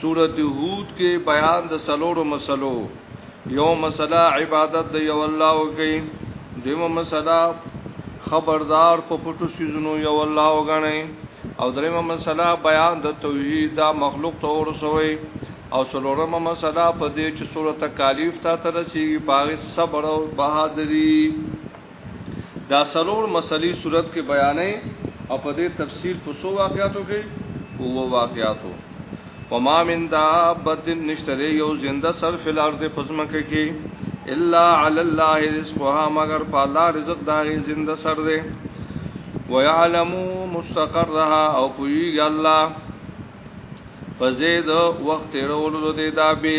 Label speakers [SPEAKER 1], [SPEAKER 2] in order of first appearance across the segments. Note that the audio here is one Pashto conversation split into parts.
[SPEAKER 1] سورت هود کې بیان د سلورو مسلو یو مسله عبادت د یو الله او کوي دیمه مسله خبردار په پټو سيزونو یو الله او غني او دریمه مسله بیان د توحید دا مخلوق ته ورسوي او سلورمه مسله په دې چې سورته کالیف ته ترسي باغ صبر او بهادری دا سلور مسلې صورت کې بیانې او په دې تفصیل په سو واقعاتو کې او واقعاتو وما من دابت نشتره یو زنده سر فی الارض پزمکه کې الا علی الله رزقها مگر په الله رزق دا زنده سر دی ويعلم مستقرها او پویږي الله فزید وخت رولو دې دا به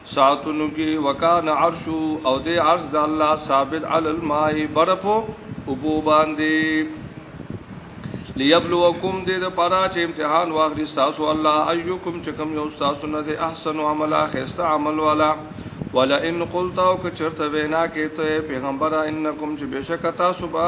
[SPEAKER 1] ساتونو کې وکان عرش او د عرش د الله ثابت عل الماء برپو ابو باندې ليبلوکم دې د پاره چې امتحان واخلي تاسو الله ايکم چې کوم یو تاسو نه دې احسن عمل اخسته عمل والا ولا ان قلت او که چرته وینا کې ته پیغمبره انکم چې بشک تاسو با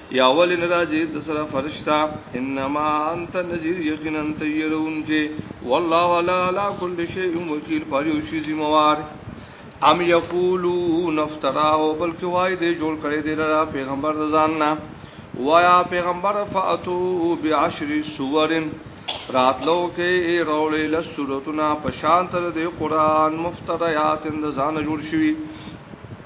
[SPEAKER 1] یا ول نه راځي د سره فرشتہ انما انت نذیر یقینا انت يرون کې والله ولا علی کل شیء وکیل پر یو شی ذمہوار ام یقولون افتراه بلکې وای دې جوړ کړي دې را پیغمبر ځان نه وایا پیغمبر فاتو بعشر سور راتلو کې رولې له سورتونه په شان تر دې قران مفتریات اند ځان جوړ شوی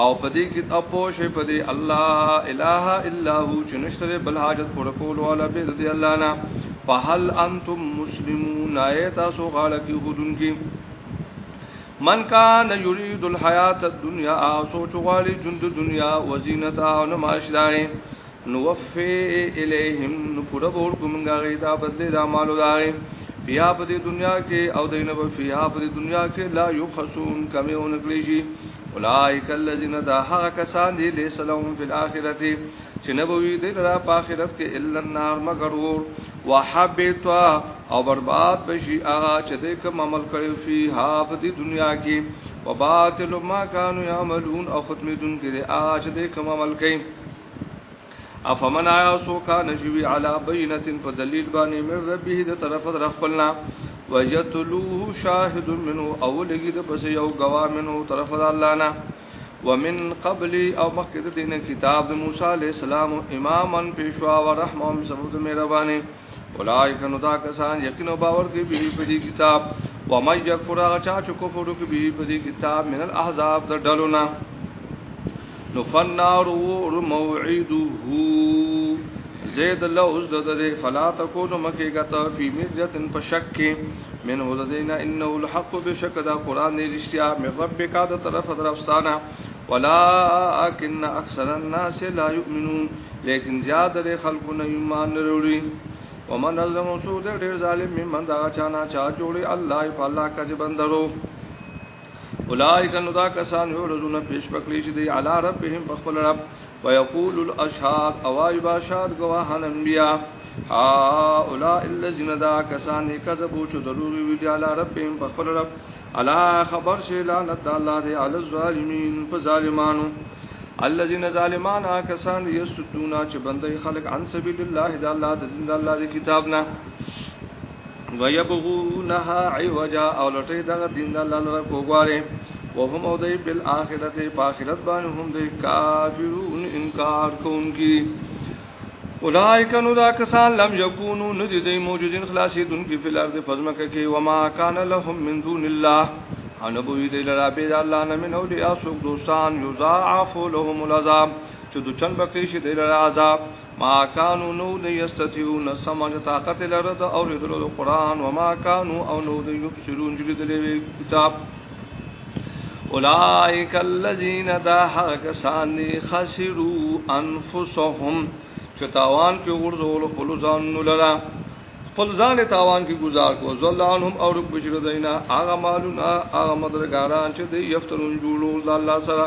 [SPEAKER 1] او په دې کې اپو شي په دې الله اله الا هو چې نشته بل حاجت پر کول والا به دې الله نه فهل انتم مسلمون ایت سو غاړه کې خودن کې من کان یرید الحیات الدنیا سوچ غواړي ژوند دنیا وزینتها او نمائش دای نوفي الیهم نو پوره ور کوم موږ هغه ته بدلې د اعمالو داري فیا په دې دنیا کې او دینه په فیا په دې دنیا کې لا یو خصون کمی اون کړی شي اولائک الذین دا هغه کسان دي لیس لهم فی الاخرته چې نبوی دې لرا په آخرت کې الا النار مگر ور وحبط او برباد بشي هغه چې دې کوم عمل کړی فیها په دې دنیا کې وباطل ما کانوا یعملون او ختمې دن کې هغه چې دې کوم عمل کړي افمن آیا سو کا نجوی علی بینت په دلیل باندې من ربه د طرف در خپلنا وجتلوه شاهد منه او لګی د پس یو گوا منه طرف د الله نه ومن قبل او مخکې د دین کتاب د موسی علی السلام اماما پیشوا و رحمهم سبب د مهربانه اولائک نو دا کسان یقینا باور کوي به په دې کتاب و ما یکفر هغه چا چې کفر کوي په دې کتاب من الاحزاب د ډلونه نو فنار ور موعده زید الله اوس د دې فلا تکونو مکه غته فی مرجتن په شک کې من هو دینا انه الحق بشک دا قران رښتیا من ربک د طرف درفستانه ولكن اکثر الناس لا يؤمنون لیکن زیاد لري خلکو نه ایمان لري ومن ظلم سو دې ډېر ظالم ممن دا چانا چا جوړي الله په الله کذ بندرو اولائک نو دا کسان یو رزون پیش پکړي چې دی علی ربهم بخل رب ويقول الاشهاد اوای باشاد گواهان انبیاء ها اولائک الذین دا کسان کذبوا چې دروغ وی دی علی ربهم بخل رب الا خبر شي لعنت الله دې علی الظالمین په ظالمانو الذين ظالمان کسان یسدون چې بندي خلق عن سبیل الله د الله د دین د الله د کتاب نه ويبغونها عوجا او لټي دغه دین د الله لپاره کوګواله وهم او دی بالآخرت په آخرت باندې هم دی کافرون انکار کوونکی اولائک نو دا کسان لم یکونو ندی دی موجودین خلاصی دن کی فی الارض فزمکه کی وما کان لهم من دون الله ان بوی دی لرا بید الله نه من اولیاء سوک دوستان یضاعف لهم العذاب چې د چن بکې شي د عذاب ما کانو نو د یستتیون سمج طاقت لرد او د قرآن وما کانو او نو د یبصرون جلد کتاب اولائک الذین دا حق سانی خسرو انفسهم چې تاوان کې ورزول خپل ځان نلرا خپل ځان تاوان کې گزار کو زلانهم او رب بشر دینا هغه مالونه هغه مدرګاران چې دی یفترون جوړول د الله سره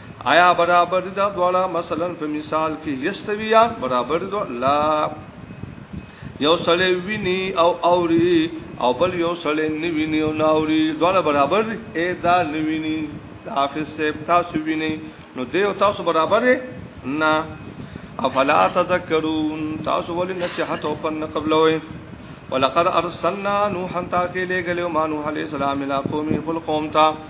[SPEAKER 1] آیا برابر دي دا دواړه مثلا په مثال کې یستویان برابر دي لا یو سړی ویني او اوري او بل یو سړی نه ویني او نه اوري دواړه برابر دي اې دا نه ویني دا حافظ صاحب تاسو ویني نو دی او تاسو برابر نه افلا تذکرون تاسو ولې نصيحت او پن قبلوي ولقد ارسلنا نوحا تاکي لګلو ما نوح عليه السلام الى قومه فل قوم تا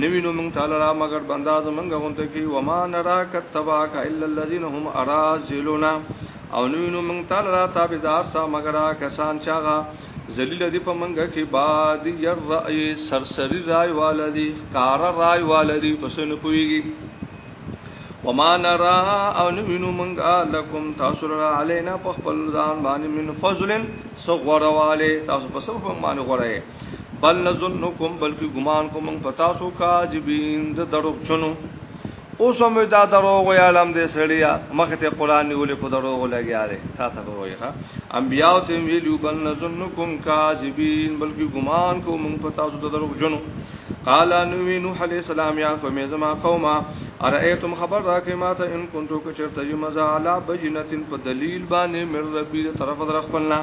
[SPEAKER 1] نوی نو مونږ تعالی را مگر بندا زمونږ غونته کی وما نراک تباک الا الذين هم ارازلنا او نوی نو مونږ تعالی را تابعدار سا مگر کسان چاغه ذلیل دی په مونږ کی باد ير رای سرسری رای والدی کار رای والدی پس نه پویږي وما نرا او نوی نو مونږ لکم تاسو را علینا په خپل ځان باندې من فضلن سو غورواله تاسو په سبب باندې غوړای بل نظنکم بلکی گمان کو من پتاسو کاذبین د دروغ چنو اوس هم دا دروغ وی عالم دې سړیا مخه ته قران نیولې په دروغ لګیا دی تا ته وایي ها انبیاء ته ویلو بل نظنکم کاذبین بلکی گمان کو من پتاسو د دروغ چنو قال نوی نوح علیہ السلام یا قوم زما قوما ارئیتم خبر راکې ما ته ان کنتو که چرته یمزا علی بجنتن په دلیل باندې مر ربی طرف در خپلنا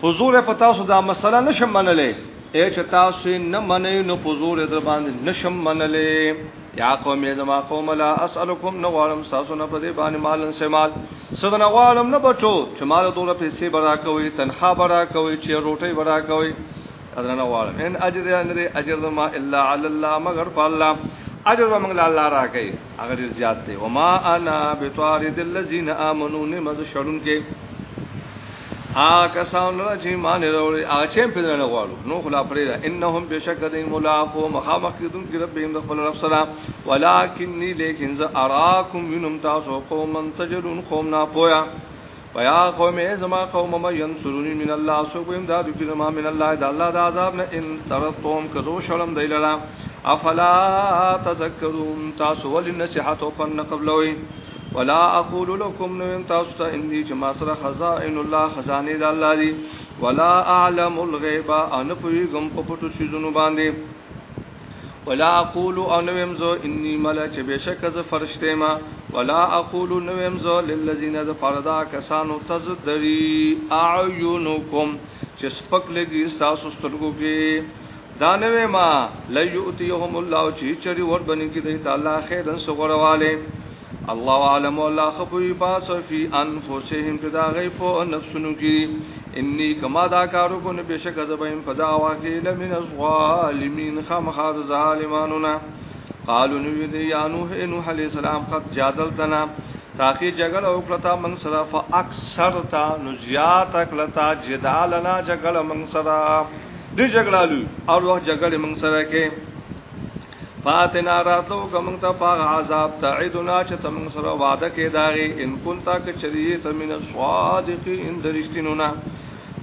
[SPEAKER 1] پزور په تاسو دا مسله نشم منلې اے چې تاسو نه منئ نو پزور در باندې نشم منلې یا قوم یې زما قوم لا اسالکم نو غواړم تاسو نه په دې باندې مال انسمال سره نه غواړم نه بچو چې مال دوره پیسې برا کوي تنخوا برا کوي چې روټي برا کوي اذر نه غواړم ان اجر ان اجر ما الا علی الله مگر فالله اجر موږ له الله راکې هغه ډیر زیات دی وما انا بطارد الذين امنوا نمز شړون کې آ کسان لره چې مان وروړي آ چې په دې نه غواړو نو خلا پرې ده انهم بشک دې ملاقو مخامخ کېدون کې رب هم خپل رب سره ولکني لیکن ز اراکم منهم تاسو قوم تجلون قوم نا پویا ويا قوم زما قوم ما ينصروني من الله سو کوم دا د کینه ما من الله د الله د عذاب نه ان ترتم کزو شرم دی لرا افلا تذكرون تاسو ول نصيحت او پن قبلوي ولا اقول لكم نو تاسو ته اندي چې ما سره خزائن الله خزانه د الله دي ولا اعلم الغيب ان پوي غم په پټو شي زونو باندې ولا اقول او نویم زو انی مل چې بشک ز فرشته ما ولا اقول نویم زو للذین ذ پردا کسانو تزدری اعینکم چې سپک لګي تاسو سترګو کې دانوې ما لیؤتیهم الله چې چری ور بنی کې د تعالی خیرن سغورواله الله عالم الله خپوی پاس فی انفسهم چې دا غي په نفسونو کې انی کما دا کارو کو نه بشک زبیم پدا واکه لمن الظالمین خامخا ظالمانو نه قالو نو دی یا نوح نوح علی السلام قد جادلتنا تاکي جګړه وکړه من سره فاکثر تا نو زیات کړه جدالنا جګړه من سره دې جګړه لوي او وخت جګړه من سره کې فاتنا راتلو کوم ته پاغ عذاب تعیدنا چې تم سره وعده کې داغي ان کنتا ک چریه تمن صادقین درشتینونا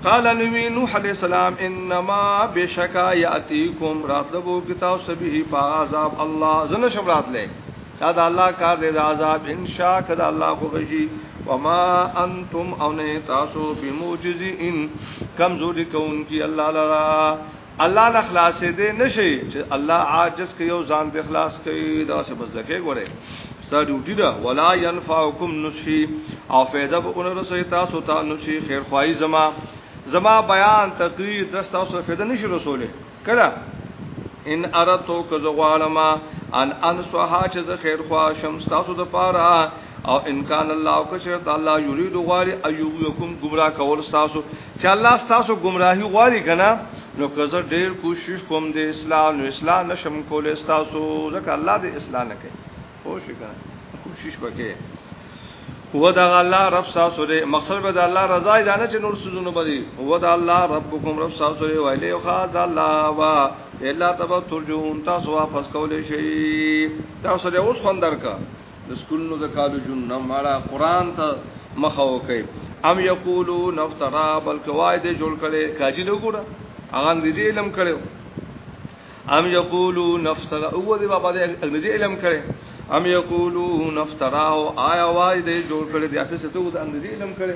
[SPEAKER 1] قال نبی نوح علیہ السلام انما بشکا یاتیکم راتلو کی تاسو به پاغ عذاب الله زنه شم راتله دا د الله کار دی د عذاب ان شاء کده الله خو غشي وما انتم او نه تاسو بموجزين کمزوري کوونکی الله لرا الله نه خلاصې دې نشي چې الله عاجز کوي او ځان دې خلاص کوي دا څه بس ځکه ګوره ستا ډیوټي ده ولا ينفعکم نصحي او فائدہ به اون رسي تاسو ته نصحي خیر خوای زما زما بیان تقریر درس تاسو فائدہ نشي رسوله کړه ان ارتو که زغوالما ان انصحا چې زه خیر خوا شم تاسو د پاره او ان کان الله که شرط الله یرید غاری ایوبکم گمراه کول تاسو چې الله ستاسو گمراهي غواړي کنه نو که زه ډیر کوشش کوم د اصلاح نو اصلاح نشم کولای ستاسو ځکه الله د اصلاح نه کوي خو شي کنه کوشش وکړي هو دا الله رب تاسو دې مقصد به دا الله رضا دی نه چې نور سوزونه بدی هو دا الله ربکم رب تاسو دې ویلې او خاص دا الله وا الا تب ترجون تاسو واپس کولې شي تاسو دې اوس خوندر کا د سکولونو د کالجونو نه مالا قران ته مخه وکي ام یقولو نفترا بل قواعد جوړ کړي کاجی نو ګوره هغه انګریزي علم کړي ام یقولو نفترا او دې بابا دې انګریزي علم کړي ام یقولو نفترا او آیا وای دې جوړ کړي دې افسه ته د انګریزي علم کړي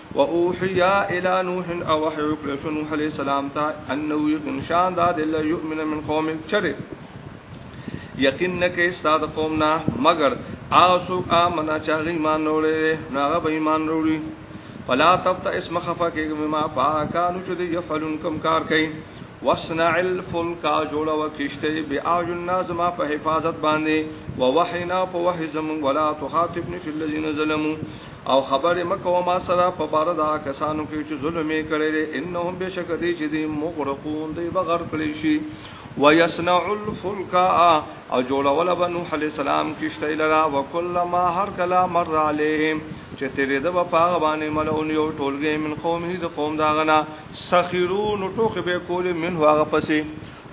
[SPEAKER 1] و اوحی الی نوح او وحی وکړه شو نوح علیہ السلام ته انه یقین شان دا دل یؤمن من قوم چره یقین نه کې استاد قوم نه مگر آسو امنا چا ایمان وروړي ناغه به ایمان وروړي فلا تبت اسم خفا کې مما پاکانو چې دی یفعلون کم کار کوي وصنع الفلک جوړ و کشته به اجن نازما په حفاظت باندې و وحینا په وحی زمون ولا تخاطبنی فی الذین ظلموا او خبرې مه کوه ما سره په باره د هغه کسانو کې چې ظلم یې کړی دی انهم بشک دی چې دی مغرقون دی به غرق کړی شي ويصنع الفلك او جوړول به نوح عليه السلام کیشته لرا وکلما هر کلا مر عليهم چې تیرې د په هغه باندې ملون یو ټولګي من قومه د قوم داغنا سخرون ټوخ به کول من هغه پسې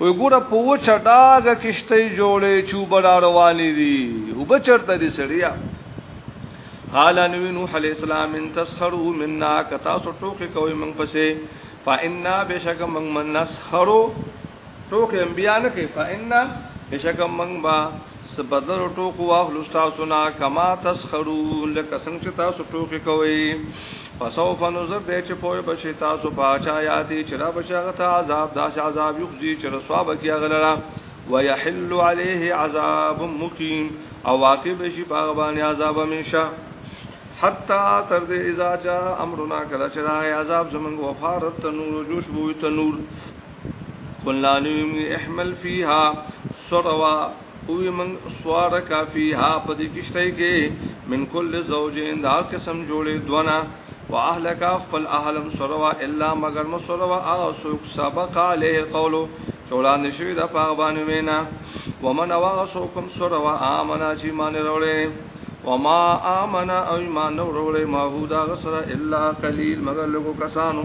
[SPEAKER 1] وی ګوره په وچه ډاګه کشته جوړې چوب را روانې دي او بچرته دي سړیا قال نبی نوح علیہ السلام ان تسخروا منا کتا سو ټوکې کوي موږ پسې فإنا بشک موږ من نسخرو ټوکې انبیا نه کوي فإنا بشک موږ با سبدر ټوکو واخلو تاسو نه کما تسخرون لکه څنګه چې تاسو ټوکی کوي پسو فنظر دې چې پوي بشي تاسو پاچا یاتي چې را بشي هغه ته عذاب داسې عذاب یخزي چې رسوا بکی غلرا ويحل عليه عذاب مقيم او واقع بشي په باندې عذاب همیشه حتا تر دې اذا جاء امرنا کله چې راغی عذاب زمنګ وفارت تنور جوش بوې تنور قلنا لهم احمل فيها سروا او من سوار کا فيها پدې کشته کې من کل زوجين دا قسم جوړې دونه واهلک خپل اهلم سروا الا مگر مسروا او سوق سبق عليه القول چولا نشوي د پاغ باندې وینا ومن واسوکم سروا امنا چې مان وروړي وما امنا ايمان وروړي ما هو دا غسر الا قليل مگر لګو کسانو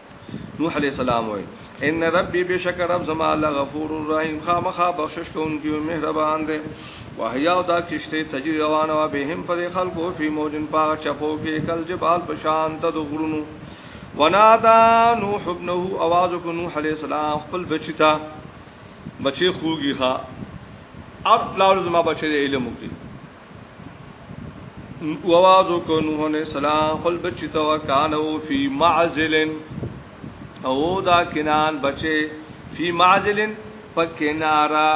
[SPEAKER 1] نوح علیہ السلام وی ان ربی بشک رب زما لغفور الرحیم خامخا بخشش کوونکی او مهربان دی وحیا دا کشته تجری روانه و بهم پر خلقو فی موجن پاغ چپو کې کل جبال پشان ته دغرونو ونادا نوح ابنه आवाज کو نوح علیہ السلام خپل بچی تا بچی خوږی ها ار پلاول زما بچی علم وکي ووازو کو نوح علیہ السلام خپل بچی ته وکانو فی معزل او دا کنان بچی فی معزل پکنارا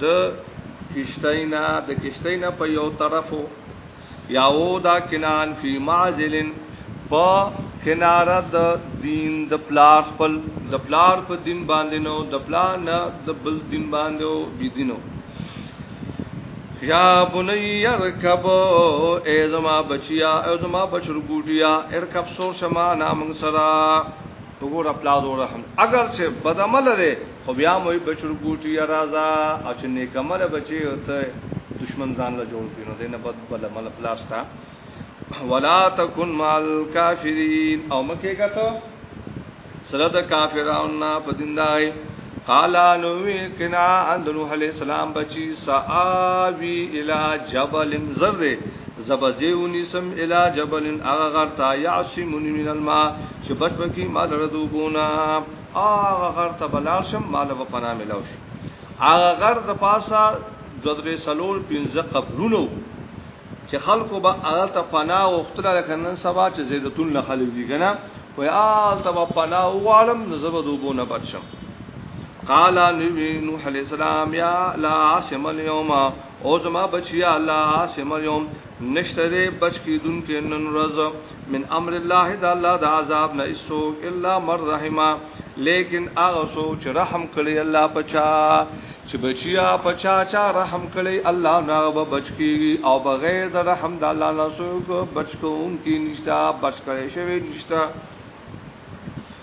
[SPEAKER 1] د کشتینا د کشتینا په یو طرفو یا او دا کنان فی معزل په کنارا د دین د پلار خپل د پلار په دین باندې نو د پلار نه د بل دین باندې او بی دینو یا بنی ارکب اے زما بچیا اے زما بچر ګوډیا ارکب سور شما نام سرا وګور اپلاز او رحم اگر چې بدعمل لري خو بیا مو بچر ګوټي رازا او چې نیکمل بچي ته دشمن ځان له جوړ کینو دینه بد بل مل پلاستا ولا تکن مال کافرین او مکه کته سره د کافرانو په دیندای قالا نو کنا اند نوح علیہ السلام بچی ساوی الی جبل زر زبزیونی سم الی جبل اغه غرتا یعصمنی من الماء چې بچ بکی مال ردوبونا اغه غرتا بلار شم مال و پنا ملاو شي اغه غر د پاسا ددری سلول پنځه قبرونو چې خلکو به هغلته پناه غوښتله لکه نن سبا چې زیدتون نه خلک ځي کنه وای هغلته به پناه وغواړم نو زه به د اوبو نه بچ شم قال نوح علیہ السلام یا لا عاصم اليوم او زما بچیا لا عاصم اليوم نشته دې بچ کیدون کې نن ورځ من امر الله دا الله دا عذاب نه اسوک الا مر رحمه لیکن هغه سو چې رحم کړي الله پچا چې بچیا پچا چا رحم کړي الله نه به بچکی او بغیر د رحم د الله نه سوک بچکون کی نشتا بچ کړي شوی نشتا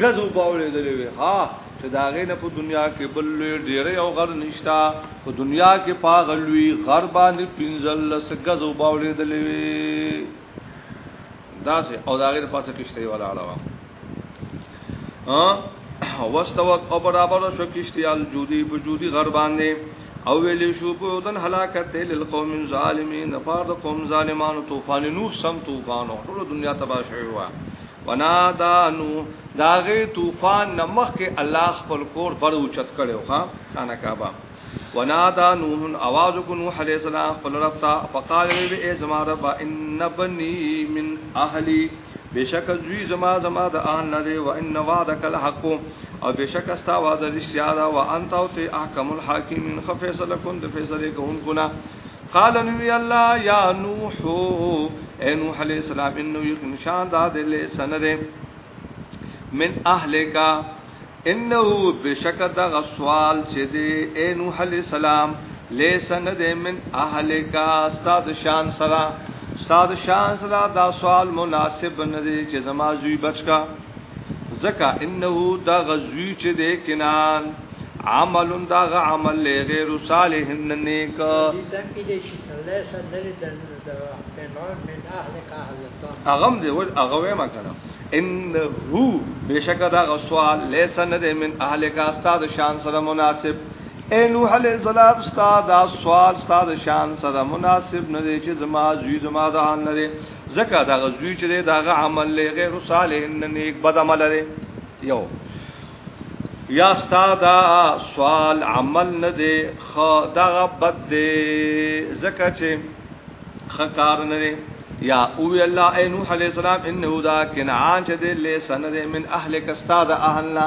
[SPEAKER 1] ګز وباولې دلې وي ها چې دا غې نه په دنیا کې بل لوی ډېرې او غر نشتا په دنیا کې پاغلوي غر باندې پنځل لس ګز وباولې دلې وي دا سه او دا غې پاسه کېشته ولاړه وا ها واستوت او برابر شو کېشته ال جودي په جودي غر باندې او ویلې شو په دن هلاکت دل القوم الظالمین فرض قوم ظالمانو طوفان نوح سم طوفانو ټول دنیا تباہ شوی و ونادا نو داغه طوفان نمخ کې الله خپل کور بر اوچت کړو ها خانه کعبه ونادا نوح आवाज کو نوح علیہ السلام خپل رب ته فقال وی ای زما رب ان بنی من اهلی بشک زوی زما زما د ان لري و ان وعدک الحق او بشک استا وعده رښتیا ده و انت او ته احکم الحاکمین خفیصله کند فیصله کوونکو نه قال نبی الله یا نوح اے نوح علیہ السلام انه یقین شان دا دل سند من اهلک انه بشک دا سوال چې دی اے نوح علیہ السلام لیس ند من اهلک استاد شان سرا استاد شان سرا دا سوال مناسب ندی چې زما زوی بچکا زکا انه دا غزوی چې د کنان عمل دا غ عمل له غیر صالح نیک اغم دی ول اغه ما کنه انه بشک دا غ سوال لیس نه دی من اهل کا استاد شان سره مناسب اے نوح علیہ السلام استاد سوال استاد شان سره مناسب نه دی چې زما زوی زما ده نه دی زکه دا غزوی چې دا غ عمل له غیر صالح نه نیک بد عمل لري یو یا استاد سوال عمل نه دی خ دا غ بد دی زکه چې خکار نه دی یا او الله اے نوح علیہ السلام انه دا کنعان چې دې له سند من اهل کستاد اهلنا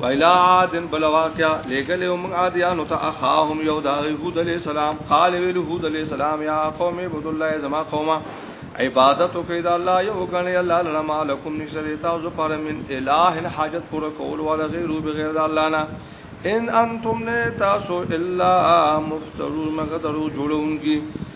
[SPEAKER 1] ویلا عادن بل واقع لګل او موږ عادیان ته اخاهم یو دا یهود علی السلام قال ویل یهود علی السلام یا قوم عبد الله زما قومه عبادت کوي دا الله یو غني الله لنا مالکم نشری تاسو پر من الہ الحاجت پر کول ولا غیر بغیر د الله نه ان انتم نه تاسو الا مفترون مگر درو جوړونګي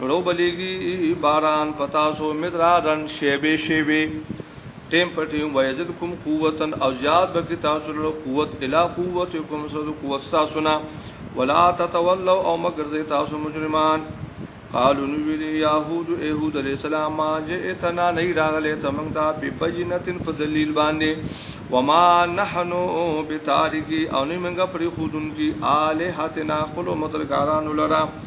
[SPEAKER 1] نو بلیږي باران پتاسو مدرارن شیبه شیبه ټیم په ټیم وایزد کوم قوتن او زیاد بکی تاسو له قوت اله قوت کوم سره قوت تاسو نه ولا تتولوا او مگر زی تاسو مجرمان قالو نو ویلی یهود ایهود علی السلام ما جئتنا نه راغله تمنګ دا ببینتن فذلیل باندې وما نحنو بتارکی او نه منګه پر خودن کی الہتنا خپل مترګارانو لرا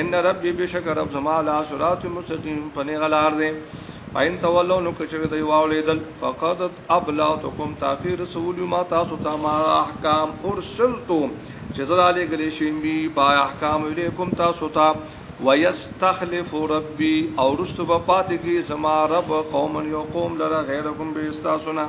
[SPEAKER 1] ان ربي بشک رب زما لا صراط مستقيم پنه غلار دي پاین تولو نو کچره دی واولیدل فقد ابلغتکم تاخير رسول ما تاسو ته ما احکام ارسلتم چې زړه علی گلی شین بی با احکام الیکم تاسو ته ويستخلف ربي او رستو په پاتې کې زما رب قوم یو قوم لره غیرکم به استاسونه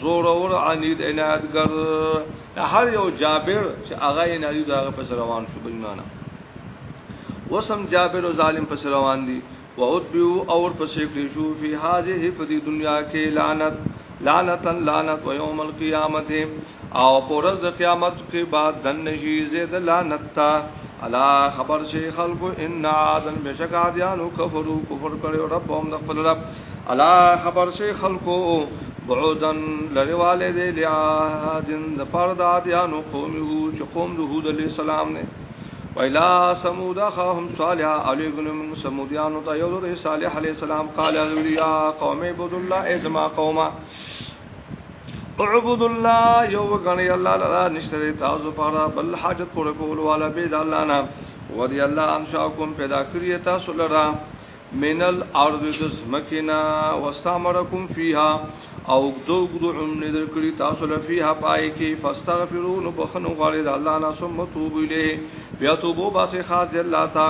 [SPEAKER 1] زور اور عنید عنایتګر هر یو جابر چې هغه یې نړۍ دغه پس روان شو بل معنا وسم جابر او ظالم پس روان دي وعتبو اور پس کړی شو فی هذه په دې دنیا کې لعنت لعنتا لعنت و یوم القیامت او پرز د قیامت کې بعد دن نشي زید لعنت تا الا خبر شي خلق ان عادن بشک عادیانو کفرو کفر کړو ربهم د خپل رب الا خبر شي خلقو بعودن لرواله دې لعادن د پاره د عادیانو قوم هو چې قوم د هود علی السلام نه ویلا سمود خهم صالح علی ابن سمودیانو ته یو د صالح علی السلام قال یا قوم عبد الله ازما قوما اعبد الله یو غنی الله لرا نشته تاسو پاره بل حاجت پوره کول والا به د الله نه ودی الله انشاءکم پیدا کړی تاسو لرا من الارض د زمکنا واستعمرکم فیها او دو ګدو عمر در کړی تاسو لفیها پای کې فاستغفروا نو بخنو غواړي د الله نه ثم توبو الیه بیا توبو باسه خاص دی الله تا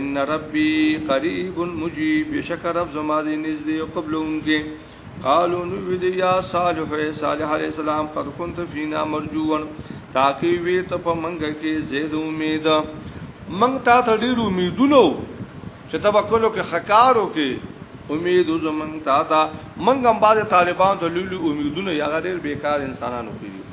[SPEAKER 1] ان ربی قریب مجیب بشک رب زما دې نږدې قبلونکې قالو نو وی دی یا صالح اے صالح علیہ السلام قد كنت فینا مرجوون تاکی وی ته په منګه کې زید امید منګ تا ته ډیر امیدونو چې تبا کولو کې خکارو کې امید زمنګ تا تا منګم باز طالبان ته لولي امیدونه یا غیر بیکار انسانانو کې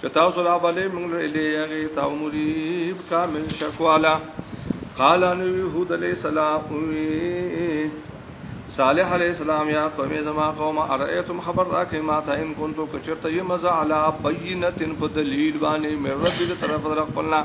[SPEAKER 1] چې تاسو را بلې موږ لري هغه تا مريب کامل شکوالا قال ان يهود عليه السلام صالح عليه السلام يا قوم زما قوم ارئيتم خبر را کې ما ته ان كنتو کچرته يمز على بينه په دلیل باندې مې رب دې طرف در خپلنا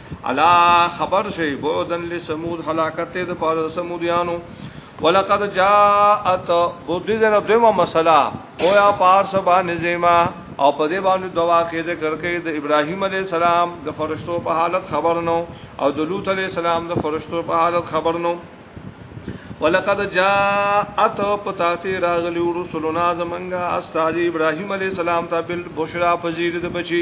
[SPEAKER 1] الا خبر شي بودن لسمود هلاکت د پاره سمودیانو ولقد جاءت بودیزنه دویمه مسله او یا پار سبا نزیما او په دې باندې دوا کې ذکر کوي د ابراهیم علی السلام د فرشتو په حالت خبر نو او د لوط علی السلام د فرشتو په حالت خبر نو ولقد جاءت پتاسی راغلی ورسولنا زمنګا استاد ابراهيم عليه السلام ته بل بشرا فزيد د بچي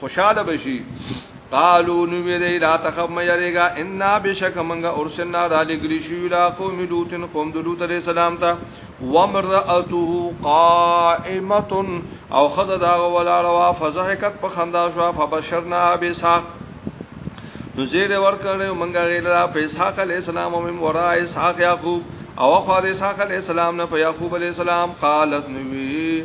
[SPEAKER 1] خوشاله بشي قالو نو ویری لا تخف مې یریګا ان بشک منګه ارسلنا را لګلی شو لا قوم لوتن قوم د لوط علی السلام ته ومرأته قائمه او خذ دا ولا روا فزحکت په خندا شو فبشرنا بساق نو زیر ورکړې منګه غیر را په اسحاق علی السلام او ورا اسحاق یعقوب او خو اسحاق علی السلام نه په یعقوب علی السلام قالت نبی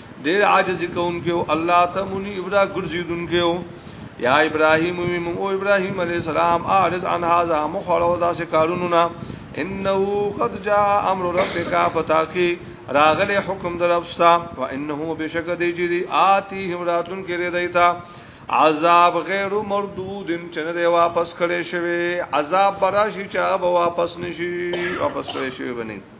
[SPEAKER 1] ډیر عاجز کوونکو الله ته مونی ابرا ګرځیدونکو یا ابراهیم ویم او ابراهیم علی السلام اعرض عن هذا مخړو دا شکارونو نا انه قد جاء امر ربک فتاقی راغله حکم در افستا و انه بشک دی جری آتی همراتون کې ردایتا عذاب غیر مردود چنه دی واپس کړي شوی عذاب براشي چې به واپس نشي واپس کړي شوی بنه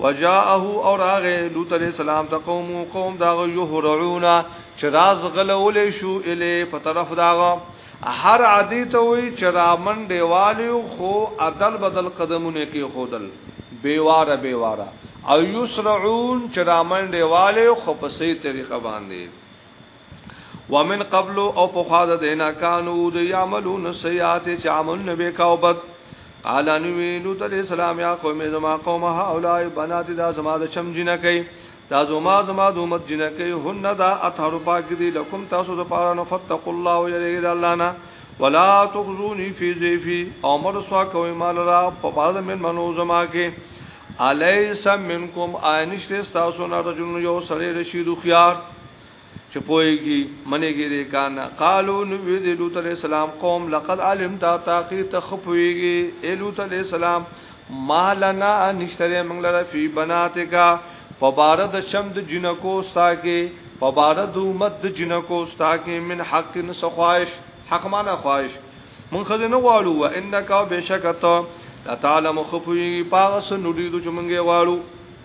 [SPEAKER 1] وجاءه اور هغه لوط علیہ السلام ته قوم قوم دا یهرعونا چې راز غلول شو الی په طرف داغه هر عادی ته وی چې رامن دیوالی خو عدل بدل قدمونه کې خودل بیواره بیواره او یسرعون چې رامن دیوالی خو په سي طریقه باندې ومن قبل او په خوا د دینا کانو د یعملون سیئات چې عمل نبی کاو بد قال ان ویلو ته اسلام یا قوم زما قوم ها اولای بنات دا زما د چم جنہ کوي دا زما زما د امت جنہ کوي هن دا اطهر پاک دي لکم تاسو د پاره نو فتقوا الله ويرجد الله نه ولا تخزوني في ضيفي او مر سوا کوي مال را په بعد من منو زما کې الیس منکم آنشت استاسو نه رجل یو سره رشید خيار چې پويږي منېږي دې کانا قالو نو دې لوط عليه السلام قوم لقد علم تا تاخير تخپويږي اي لوط عليه السلام مالنا نشتره موږ لره فی بناتک فبارد شم د جنکو ستا کې فبارد امت د جنکو ستا کې من حق نس خواهش حق معنا خواهش مونږ خزه نه غواړو و انک بشکتا تعالی مخفوی پاغه سن نډیدو چې مونږه غواړو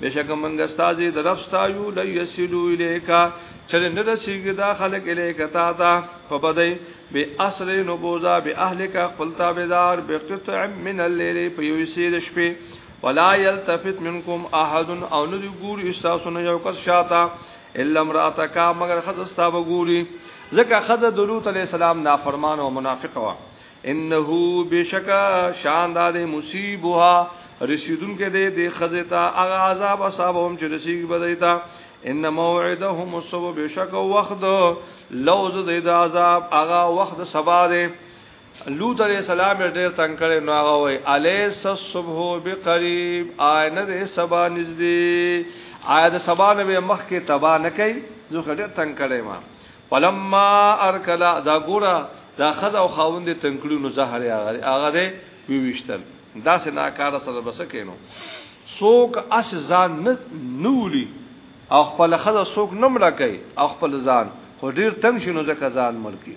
[SPEAKER 1] بشک منګه ستاسو د رب ستایو لې یسلو الیکا چر نه رسیږي دا خلق الیکا تا تا په بدای به اسر نو بوزا به اهلک خپل تابعدار به قطع من الليل په یو سی د شپې ولا یلتفت منکم احد او نه ګور استاسو نه یو کس شاته الا امراتک مگر خذ استاب ګوري ځکه خذ دلوت علی السلام نافرمان او منافق وا انه بشکا شان د مصیبها رسیدون کې دې د خزتا هغه عذاب اصحاب هم چې رسیږي بدایتا ان موعدهم الصبح بشکا وخت لوز دې د عذاب هغه وخت سبا دې لوط علیہ السلام ډېر تنگ کړي نو هغه وای الیس الصبح بقریب آینه دې سبا نږدې آیا د سبا نه مخ کې تبا نه کوي زه ډېر تنگ کړي ما فلما ارکلا دا ګورا دا خزه او خاوند تنکړو نو زهر هغه دی وی وشتل دا سه ناکاره سره بس کینو سوک اس ځان نه نولی او خپل خزه سوک نه ملکای او خپل ځان خو ډیر تنگ شنو ځکه ځان ملکی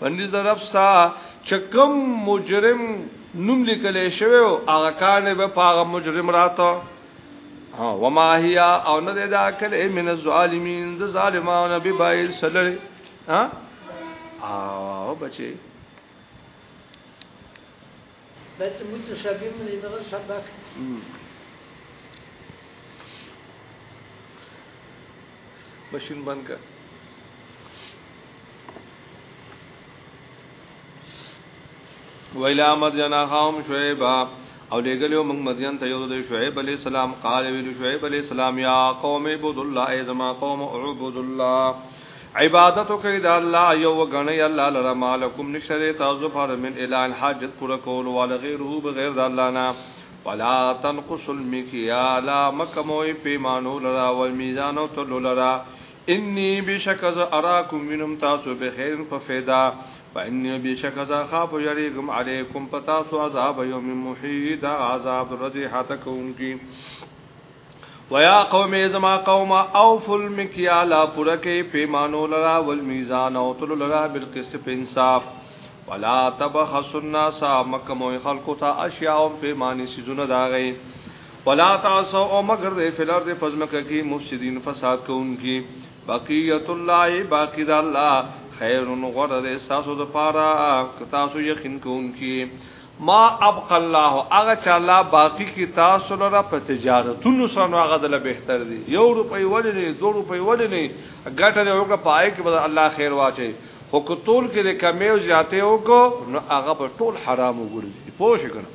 [SPEAKER 1] باندې ضرب سا چکم مجرم نوم لیکل شوی او هغه کانه به پاغه مجرم راته ها وما هي او نه دا کله من الظالمین ز ظالمانو به بایر سلل ها او بچي
[SPEAKER 2] دا چې موږ ته شبیه مو نه دغه سبق
[SPEAKER 1] ماشین بند کړ ویلا مدین اخاهم شعیب او لګلو موږ مدین ته یو د شعیب علی السلام قال ویل شعیب علی السلام یا قوم عبد الله ای زما قوم عبد الله عبادت کوي د الله یو وګڼي الله لره مالکم نشری تاسو پر من اله حاجت پر کول ول غیره بغیر د الله نه ولا تنقص المکیال مکموي پیمانو لرا والمیزان او تلو لرا انی بشکز اراکم منهم تاسو به خیر په فیدا فانی بشکز خاف یریکم علیکم پتاسو عذاب یوم محیط عذاب رضی حتا کوم کی ويا قوم زما قوم اوفوا المكيال پوره کې پیمانو لرا والميزان او تل لرا بالقسط په انصاف ولا تبخسوا الناس مکمو خلقو ته اشیاءهم پیمانی سيزونه داغي ولا تعصوا او مگر دې فلر دې فزمک کې مفسدين فساد کوونکي بقیت الله باقی د الله خیر غره دې ساسو د پاره که تاسو یقین کوونکي ما ابقا الله هغه چې الله باقی کی تاسو لره په تجارتونو سره نو هغه دله بهتر دی یو روپۍ ولې نه دوه روپۍ ولې نه ګټه دې وکړه پای کې به الله خیر واچي خو کتول کې د کمی او زیاتې وکړو نو هغه به ټول حرام وګرځي پوه شئ کنه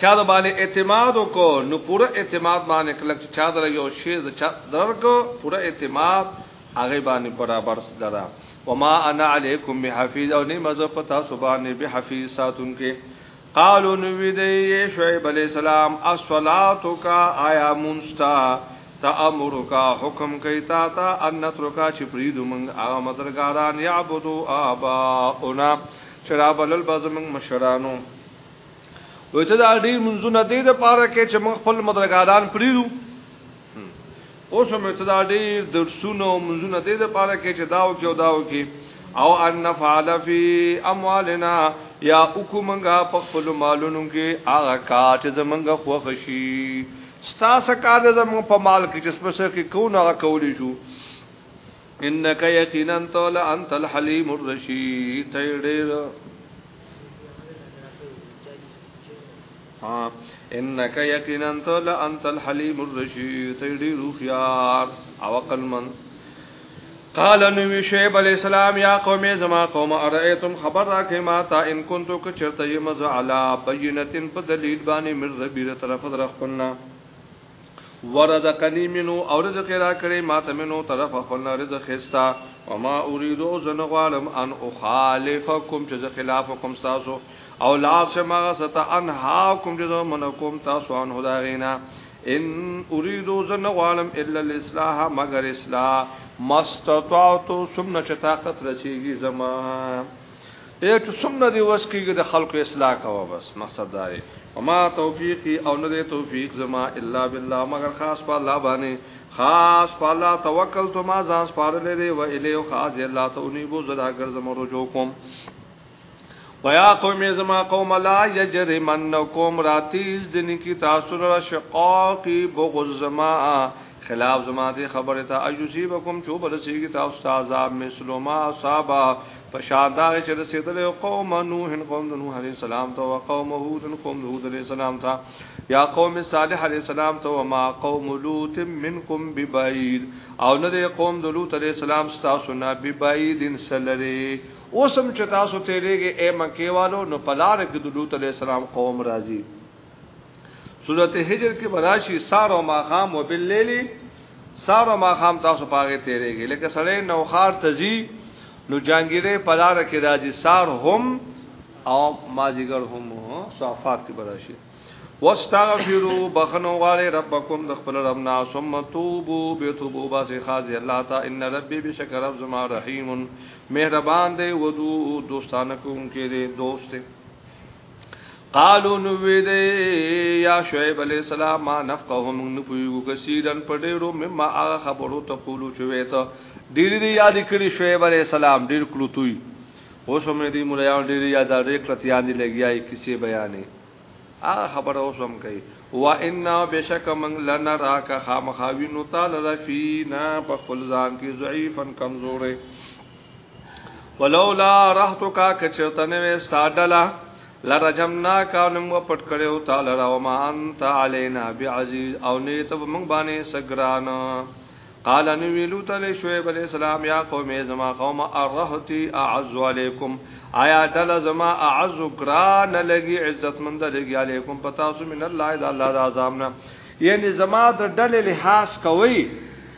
[SPEAKER 1] چا د باندې اعتماد وکړو نو پوره اعتماد باندې کلک چا در یو شی درکو پوره اعتماد هغه باندې برابر سره وما انا علیکم بحفیظ او نیم از پتا سبحانه بحفیظ ساتونکې قالو نو وی دی شعیب علی السلام الصلاتک آیا منستا تامرک حکم کوي تا تا ان نترکا چې پریدو موږ هغه مدرګاران یعبدو ابا اونا شراب لل بازمن مشرانو وته دا دې منځونه دې د پاره کې چې موږ خپل مدرګاران پریدو اوس مې ته دا ډېر درسونه او منځونه دې د پاره کې چې داو کې او داو کې او ان نفعل فی اموالنا یا حکومنګه په خپل مالونو کې هغه کار چې زمونږه خوښ شي ستاسو کار زمو په مال کې چې سپسه کې کو نه کولی شو انک یقینا تعالی انت الحلیم الرشید تیریر ها انک یقینا انت لانت الحلیم الرشید ته ډیر خوخيار او عقل من قال نو شعیب علی السلام یا قوم زما قوم ارئیتم خبر راکې ما تا ان کنتو ک چرته یم ز علا بینتن په دلیل باندې مر ربی طرف در خپلنا ورزقنی منو او رزق را کړی ما ته منو طرف خپل نه رزق خستا او ما اريد او زن غالم ان اخالفکم چې زه خلاف کوم تاسو او لا سما ستا انهاکم چې زه منکم تاسو ان هدا غینا ان اريد او زن غالم الا الاصلاح مگر اصلاح مستطاعت سمنه چې طاقت رسیږي زما اې چې څومره دی وس کېږي د خلکو اصلاح کوه بس مقصد دا دی وما توفیقی او نه دی توفیق زما الا بالله مگر خاص په الله باندې خاص په الله توکل تو ما ځان سپارلې دی و الیه خاص الله ته اونې بو زړه ګر زما رجوع کوم ویا قوم زما قوم لا یجرمنکم راتیز دن کی تاسو را شقاقی بغض زما خلاف زما دی خبره ته ایوسی بكم چوب رسیږي تاسو عذاب مثلما صابا فشار دا چې رسیدل قوم نوح قوم نوح علیہ السلام ته او قوم هود قوم هود علیہ السلام ته یا قوم صالح علیہ السلام ته او ما قوم لوط منکم ببعید او نه قوم د لوط علیہ السلام تاسو نه ببعید سلری اوسم چې تاسو تیرېږي اے مکه والو نو پلار کې د لوط علیہ السلام قوم راځي سورته هجر کې براشي سار او ماقام وباللیل سار او ماخام تاسو پاغه تیرېږي لکه سړی نوخار تزي نو جانګیره پلار کې راځي سار هم او مازیګر هم صفات کې براشي واستغفروا بخنو غالي ربکم د خپل ربنا ثم توبو به توبو باسي خاص الله تا ان ربي بشک رب زما رحيم مهربان دی ودو دوستانه کوم کې دی دوست دی قالو نو وی دی یا شعیب علی السلام ما نفقه من نفیو کثیرن پډیرو مما هغه خبرو ته قولو چوي ته ډیر دی یاد کړی شعیب علی السلام ډیر کلوتوی اوس هم دی مولایان ډیر یاد ډیر کړتیان دی لګیای کیسه بیانې هغه خبره اوس هم کوي و ان بشک من لنراک خامخاوینو تعالی رفینا په خپل ځان کې ضعیفن کمزورې ولولا رحتک کچرتنه وستادلا لرجمنا کانم و پټ کړو تعالی را وما انت علینا بعزیز او نه ته موږ باندې سګران قال ان ویلو تل شعیب علیہ السلام یا قوم زما قوم ارحتی اعز علیکم آیا دل زما اعز گران لگی عزت مند لگی علیکم پتا سو من الله اذا الله عذابنا یعنی زما د دل لحاظ کوي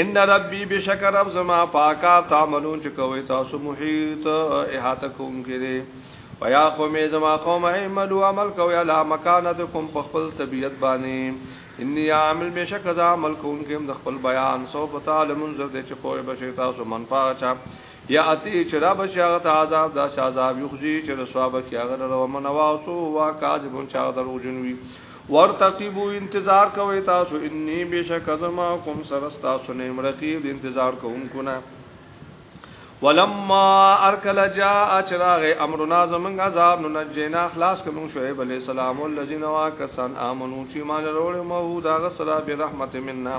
[SPEAKER 1] ان ربي بشکر رب زما پاکا تعملون چې کوي تاسو محیط احاطه کوم کړي ويا قوم زما قوم اعملوا عمل کوي على مكانتكم په خپل طبيعت باندې اني عامل بشک ذا عمل کوم کوم د خپل بیان سو پتا لمنذر دې چې پوهه بشي تاسو من پاچا یا اتی چې را بشي هغه ته عذاب دا عذاب یخزي چې رسوا به کې هغه له ومنوا او سو وا کاذبون چا دروغجن وي ورتقیبو انتظار کوي تاسو انی بشک زما کوم سرستا سنیم رقیب انتظار کوونکو نه ولما ارکل جاء چراغ امرنا زمنګ عذاب نو نجینا خلاص کوم شعیب علی السلام الذين واکسن امنو چې مان وروړي مو دا غسرا برحمت منا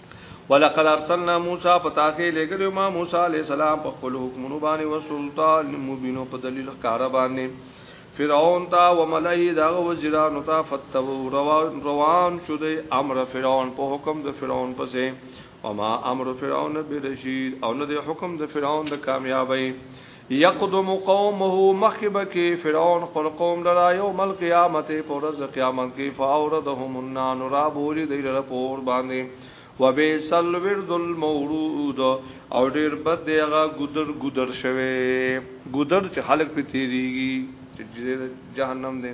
[SPEAKER 1] ولقد ارسلنا موسی پتاخه لګلو ما موسی علی السلام په خپل حکمونو باندې او سلطان مبین په دلیل ښکارا باندې فرعون تا و ملئی دا وزیرانو تا فتو روان روان شو د امر فرعون په حکم د فرعون پسې وما امر فرعون برشید او نه د حکم د فرعون د کامیابی یقدم قومه مخبه کې فرعون خپل قوم لرا یوم القیامت پرز قیامت کې فاوردهم النار را بولی دی لره پور باندې وبئس الورد المورود او ډیر بد دی هغه ګدر ګدر شوی ګدر چې خلق په تیریږي چې جهنم دی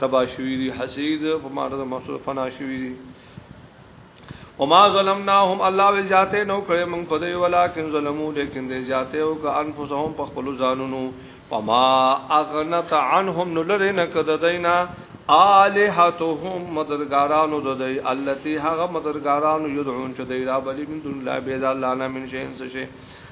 [SPEAKER 1] تبا شوی دی حسید په معنی د محصول فنا شوی دی وما ظلمناهم الله وی ذاته نو کړه موږ په دی ولکن ظلمو لیکن دی ذاته او که انفسهم په خپل ځانونو فما اغنت عنهم نو لری نه کد دینا الہتهم مددګارانو د دی التی هغه مددګارانو یدعون چې دی را بلی من دون الله بیز الله نه من شین څه شي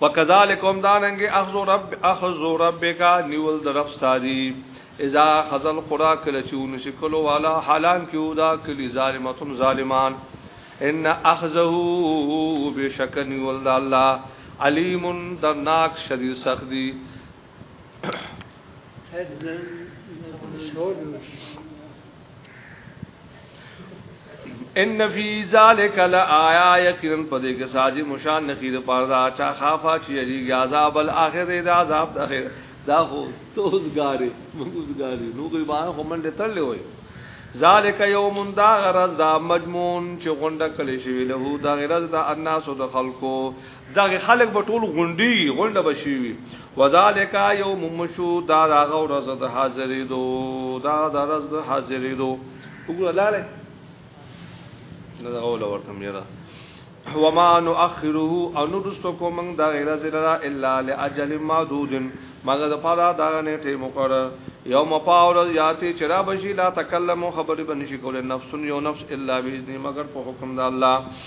[SPEAKER 1] وکذالکم داننګ اخذ رب اخذ ربک نیول در رب ستادی اذا خذل قرا کله چون شکلو والا حالان کیو دا کلی ظالمتون ظالمان ان اخذه بشک نیول د الله علیم درناک شدید
[SPEAKER 2] سخت دی
[SPEAKER 1] ان فی ذلک لآیا یقینا پدې کې ساجي مشان نخیر پردا چا خافا چې یری عذاب الاخره دا عذاب د اخر دا خو توزګاری موږزګاری نو کوي بار خو منډه تړلې وای ذالک یوم دا غرض دا مجمون چې غونډه کړي شوی له دا غرض دا الناس د خلقو دغه خلک به ټول غونډي غونډه بشي وي وذالک یوم مشو دا راغه ورځ د حاضرې دو دا د ورځ د حاضرې دو وګوره لاله نه دا اول ورته میرا وما نؤخره او نرستو کو من دا غیر زلرا الا لاجل معدود مگر د پاره دا نه ټی مقرر یوم پاور یاتی چرا بشی لا تکلم خبر بنشی کول نفس یو نفس الا باذن مگر په حکم د الله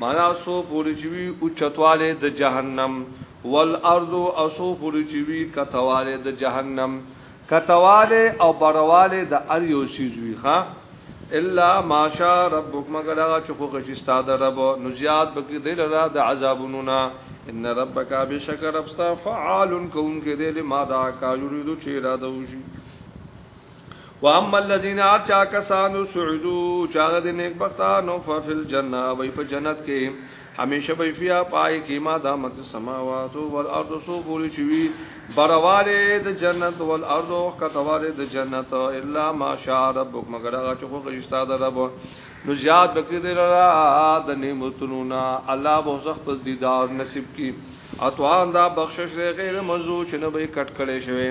[SPEAKER 1] مانا سو پوری چی وی اوچتواله د جهنم والارض او سو پوری چی وی کتواله د جهنم کتواله او برواله د ار یو سیز وی ښا الا ماشا ربک مگر هغه چې خوښ شي ستاد رب نو زیاد بګی دی لرا د عذابونو نا ان ربک بشکر ابستا فعال کون کې دی لما دا کا یریدو چې را دوشي واما الذين ارجا كسانو سعدو چاغه د نیک بختانو ففل جنہ وای په جنت کې همیشه به فیا پای کې ما دامت السماوات والارض سو پوری چوي برواله د جنت والارض کتواله د جنت الا ما شاء ربک مگر هغه چې خو غشتا د رب نو زیاد بکې دی را د نعمتونو نا الله به زخ په دیدار نصیب کی اتوان دا بخشش غیر مزو چې نه به کټ کړي شوی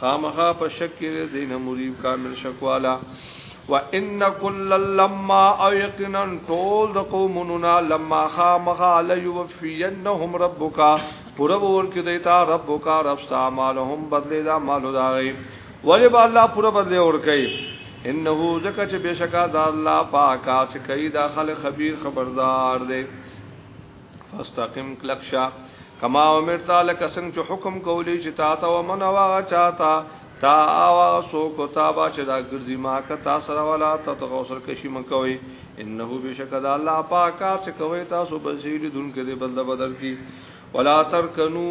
[SPEAKER 1] خامخا په شک کې دین مریب کامل شکوالا وان کل لما او یقینا طول د قومنا لما خامخا لیوفینهم ربک پر ور کې دیتا ربک رب استعمالهم بدلی دا مالو دا غي ولی با الله پر بدلی ور کوي انه زکه چې بشکا دا الله پاکا چې کوي دا خلک خبير خبردار دی فاستقم کلک شا کما امرت لک سنگ چې حکم کولی چې تا ته ومن واغه چاته تا اوا سو کو تا با چې دا ګرځي ما ک تا سره ولا ته تو غوسر کشي مکوي انه بشک د الله پاک کار چې کوي تاسو بزیل دن کې دې بدل بدل کی ولا ترکنو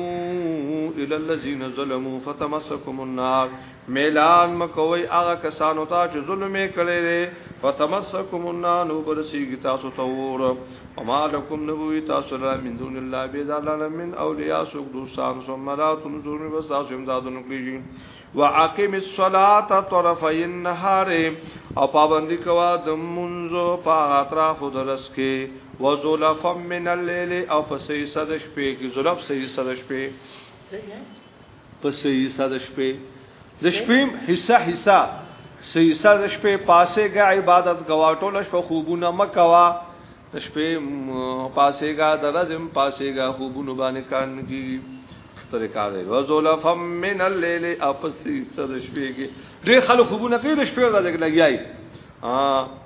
[SPEAKER 1] الى الذين ظلموا فتمسكم النار ميلان مه کوئ هغه کسانو ته چې ظلم يې کړی دی فتمسکم النار نو برسېږي تاسو ته اور او ما لکم نبوي تاسو را من دون الله بې د الله نه من اولیا څوک دوستان ثم لا تنظرون بس تاسو امداد نه کړی واقم الصلاه طرفي النهار او پابندي کوا د منځو په اطراف درس کې وزلفم من الليل او پسې صد شپې کې زلف سې صد شپې په سه حصہ د شپې د شپې حصہ حصہ سه حصہ د شپې پاسه غا عبادت غوا ټول شپه خوبونه مکوا د شپې پاسه غا د رزم پاسه غا خوبونه باندې کار نه کیږي تر کار دی وزلفم من الليل اپس سر شپې کې ډېر خلک خوبونه کوي د شپې ورځې لګیای ها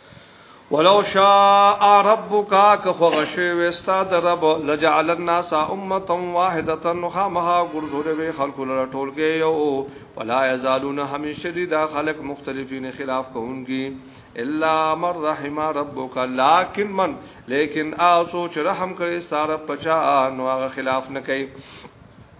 [SPEAKER 1] ولو شاء ربک که خو غشوی وستا د رب لجعل الناس امه واحده نخا مها ګرځول وی خلق لره ټولګي یو ولا یزالون همیشه دي دا خلق مختلفین خلاف کوونکی الا من رحم ربک لكن من لیکن آسو چې رحم کړي ستاره پچا نو هغه خلاف نه کوي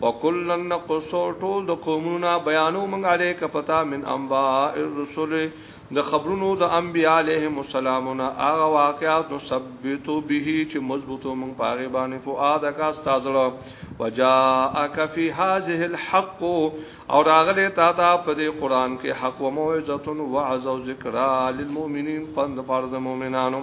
[SPEAKER 1] وکلن نقص ټول د قومونو بیانو مونږ علیک پتا من انباء الرسل د خبرونو د انبیاء علیهم السلامونه هغه واقعات نو ثبتو به چې مضبوطو مونږ پاره باندې فؤاد کا استاذلو وجاءک فی هذه الحق او راغله تا ته په دې قران کې حق و موعظه و وعظ او ذکر للمؤمنین پند فرض مؤمنانو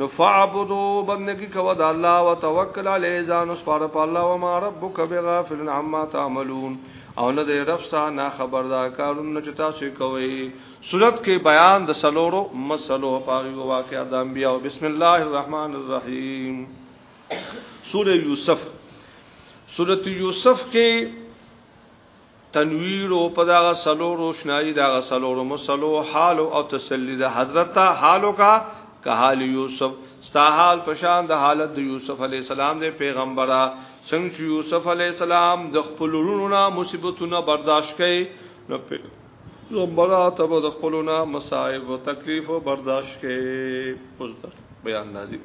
[SPEAKER 1] نو فعبدو بندگی کوه د الله او توکل علی ځان اوس پر الله او ما ربک بغافل عما تعملون او نه د رب ستا نه خبر دا کارونه چې تاسو کوي صورت کې بیان د سلورو مسلو پاغي واقعات د انبیاء بسم الله الرحمن الرحیم سوره یوسف سوره یوسف کې تنویر او په دغه سلو روشنايي دغه سلو مسلو حال او تسلی د حضرت حالو کا که حال یوسف ستا حال پشان د حالت د یوسف علی السلام د پیغمبره څنګه چې یوسف علی السلام د خپل ورونو نه مصیبتونه برداشت کړي نو پیغمبره تب د خپلونه مصائب او تکلیف برداشت کړي اوس بیان نازل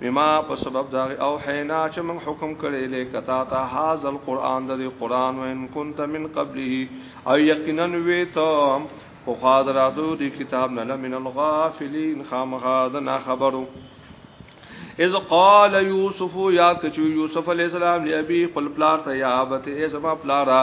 [SPEAKER 1] بما په سبب دا او حینا چې موږ حکم کړی له کتا ته هاذ القرآن د دې قرآن وین كنت من قبله او یقینا وی ته په قادراتو دې کتاب نه لمن الغافلین خامخا د نا خبرو اذ قال یوسف یا کچو یوسف علی السلام لابی خپل پلار ته یا ابت ای زما پلارا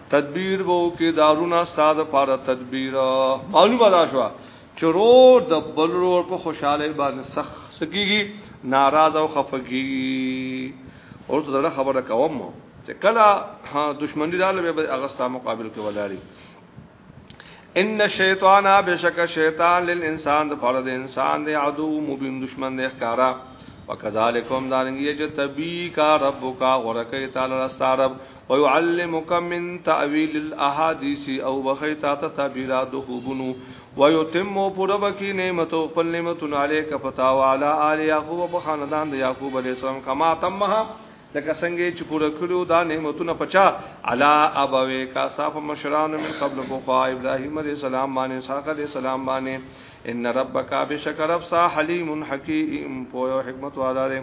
[SPEAKER 1] تدبیر وو کې دارونه ستاد پاره تدبیر معلومه دا شو چرور د بل رور په خوشاله باندې سخ سکیږي ناراض او خفقي او ته دا خبره کوم چې کله دښمنی رااله به هغه ستا مقابل کې ولاري ان شیطان بشک شیطان للانسان د فرد انسان دی عدو مبین دشمن دی ښکارا وکذالکم دارنګ یې چې تبی کا رب کا غرکه تعالی رب ويعلمك من تاويل الاحاديث او بخيتا تعبيرات خوبونو ويتم پربکی نعمت او خپل نعمتون عليك فتا وعلى آل يعقوب په خاندان د يعقوب عليه السلام کما تمها لکه څنګه چې پوره کړو دا نعمتونه پچا علا ابوي کا صاف مشران من قبل بوخا ابراهيم عليه السلام باندې اسحاق عليه السلام باندې ان ربک بشکر افصا حلیم حکیم پوهه حکمت والا دی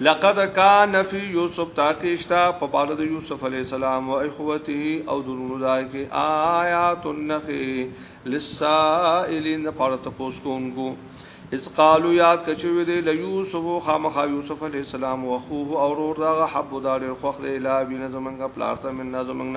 [SPEAKER 1] لقد کان فی یوسف تاکیشتا په پاره د یوسف علی السلام او اخوته او درونو دای کې آیات النخی للسائلین پر تپوس کوونکو اس قالو یاد کچوی دی لیوسف خامخ یوسف علی السلام او اخوه او رور دا حب دار خوخ دی لا بین زمنګ پلارته من زمنګ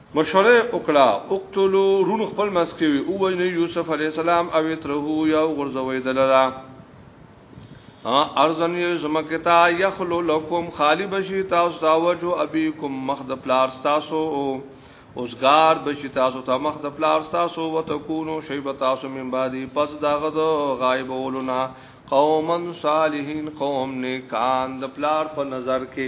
[SPEAKER 1] مشوره وکړه اقتلو رون خپل مسکوي او ویني یوسف علی السلام او تره یا غرزوي دلرا ارزن یو زمکتا یخلو لکم خالی بشی تاسو دا وجو ابیکم مخد پلار تاسو او اوسګار بشی تاسو ته مخد پلار تاسو وتكونو شیب تاسو من بعدی پس دا غد غایب اولنا قومن صالحین قوم نیکان د پلار په نظر کې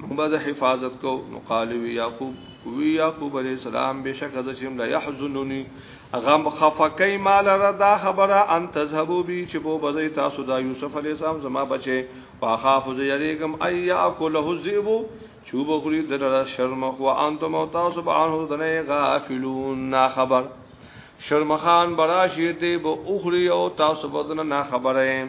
[SPEAKER 1] موږ به د حفاظت کو نو قال وی یعقوب وی یعقوب علیہ السلام بشک از چیم لا یحزننی غم خفقی مال را دا خبره ان تذهبو بی چې بو بزی تاسو دا یوسف علیہ السلام زما بچي واخاف یریګم ایاکله الذئب چوب خوري دلر شرم هو انتم او تاسو به انه دنه غافلون نا خبر شرمخان براشیته به اخری او تاسو بدن نا خبره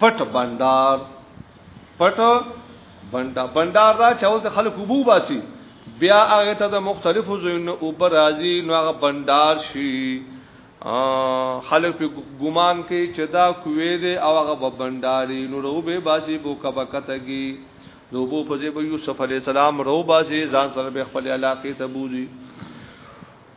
[SPEAKER 1] پټ بندار پټ بندار بندار دا چې اوس د خلکو بو باسي بیا هغه ته د مختلفو زینو او برازي نو هغه بندار شي خلک په ګمان کوي چې دا کوې دي او هغه بنداري نو رو به باسي بو کبا کتګي نو بو په ځای به یوسف علی السلام رو باسي ځان سره به خپل علاقې ته بوزي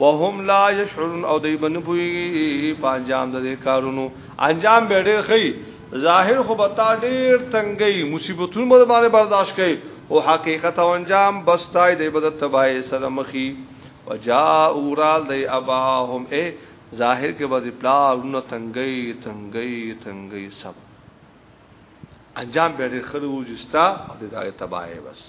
[SPEAKER 1] وهم لا يشعرون او دوی بنه پوي په انجام د کارونو انجام به ډېر خي ظاهر خو به تا ډېر تنګي مصیبتونه به باندې برداشت کړي او حقیقت او انجام بستای د عبادت تبای سره مخي وجاء اورال دی اباهم اے ظاهر کې به پلارونه تنګي تنګي تنګي سب انجام به ډېر خلوجستا د دای تبای بس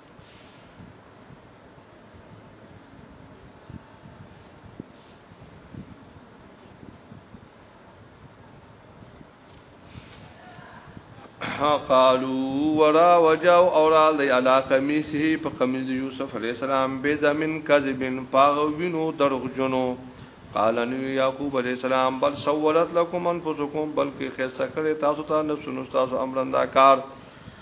[SPEAKER 1] قالو ورا وجاو اورال دی علا قمیسه په قمیص یوسف علی السلام به دمن کذبن پاغوینو دروغ جنو قال ان یعقوب علی السلام بل سولت لكم انفسکم بلکې خسته کړی تاسو ته نفسونو تاسو امرندا کار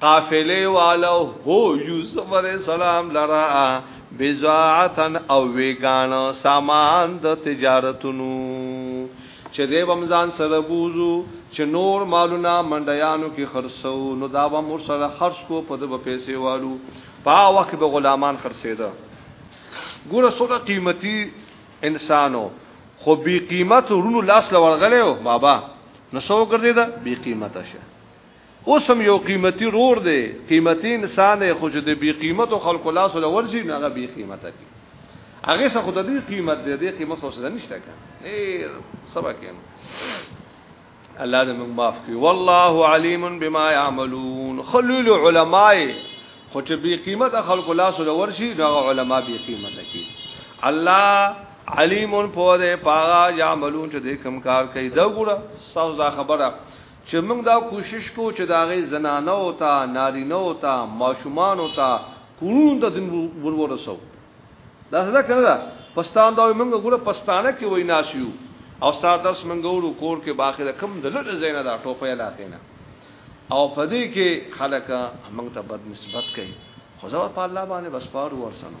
[SPEAKER 1] قافله والو هو یوسف علیہ السلام لرا بزاعتن او ویگان سامان د تجارتونو چې د بمزان سره بوزو چې نور مالونه منډیانو کې خرڅو نو دا به مور سره خرڅ کو په د پیسې والو په وخت به غلامان خرڅېده ګوره سره قیمتي انسانو خو بی قیمت ورونو لاس لورغلې بابا نو سو ګرځیدا بی قیمت شه اوس هم یو قیمتي رور دی قیمتي انسان دی خو چې د بی قیمتو خلکو لاس له ورځي نه هغه بی قیمته کی هغه څه خو د دې قیمت دی دې قیمت خو څه نشته کنه ډیر سبا کین الله دې موږ معاف کړي والله علیم بما يعملون خلل علماء خو چې بی قیمت خلکو لاس له ورشي نو علماء بی قیمت کی الله علیم په دې پاغا يعملون چې دې کم کار کوي دا ګوره سوزا خبره چې موږ دا کوشش کوو چې د هغې زنانو ته، نارینهوو ته، ماشومانو ته، کورونو ته دین ور ورسوو. دا څه ده که نه ده؟ پستان دا وایي موږ ګوره پستانه کې وایي ناست یو او ستا درس موږ اورو کور کې باقي د کوم د لرې ځای نه دا ټوپۍ علاقې نه او په دې کې خلک موږ ته بد نسبت کوي خو زه په الله باندې بسپارو ورسنو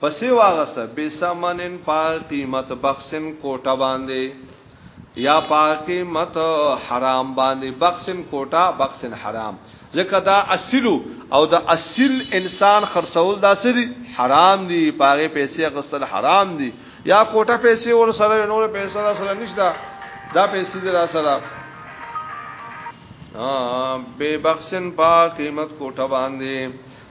[SPEAKER 1] پسې واغسته بې سمنن په قیمت بخسن کوټه باندې یا په قیمت حرام باندې بخسن کوټه بخسن حرام ځکه دا اصلو او د اصل انسان خرڅول دا سری حرام دي پاره پیسې غسل حرام دي یا کوټه پیسې ور سره نور پیسې را سره نشته دا پیسې را سره به بخشن پا قیمت کوټه باندې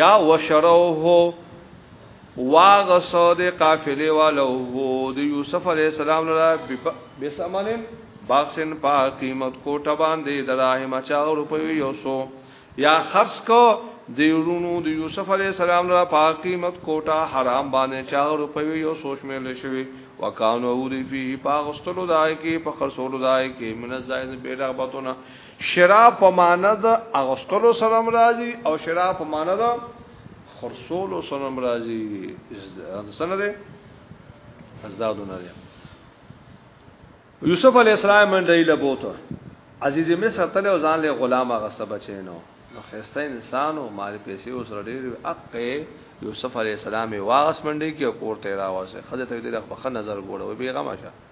[SPEAKER 1] یا وشروه واغسو د قافله والو د یوسف علی السلام لرا بسمنن باکسن پا قیمت کوټه باندې دراهم چا روپیو یوسو یا خرص کو د یورونو د یوسف علی السلام لرا پا قیمت کوټه حرام باندې چا روپیو یو سوچ مې لشي وکانو اوری فی پاغستلو دای کی په خرصولو دای کی من زائد بیره بتونه شرا په معنا د اغستلو سره مرাজি او شرا په معنا د خرصولو سره مرাজি سره ده ازدادو نه ده یوسف علی السلام منډی له بوته عزیز مصر تل ځان له غلام هغه سبا چینو نو خسته انسان او مال پیسې اوس ډېر حق یوسف علی السلام واغس منډي کې کور ته راوځي خدای ته دې په نظر ګوره وي بیغه ماشه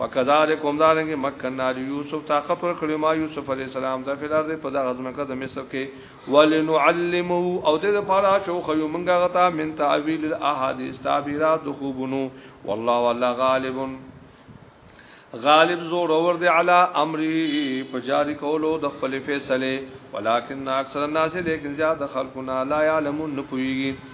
[SPEAKER 1] وکذالک هم دارنګ مکننا یوسف طاقت ور کړی ما یوسف علی السلام ته فلر دی په دغه ځمکه د مصر کې ولنعلمو او د لپاره شو خو مونږه غتا من تعویل الاحاديث تعبیرات د خوبونو والله والله غالب غالب زور اور دی علی امری په جاری کولو د خپل فیصله ولکن اکثر الناس لیکن زیاد خلقنا لا یعلمون نپویږي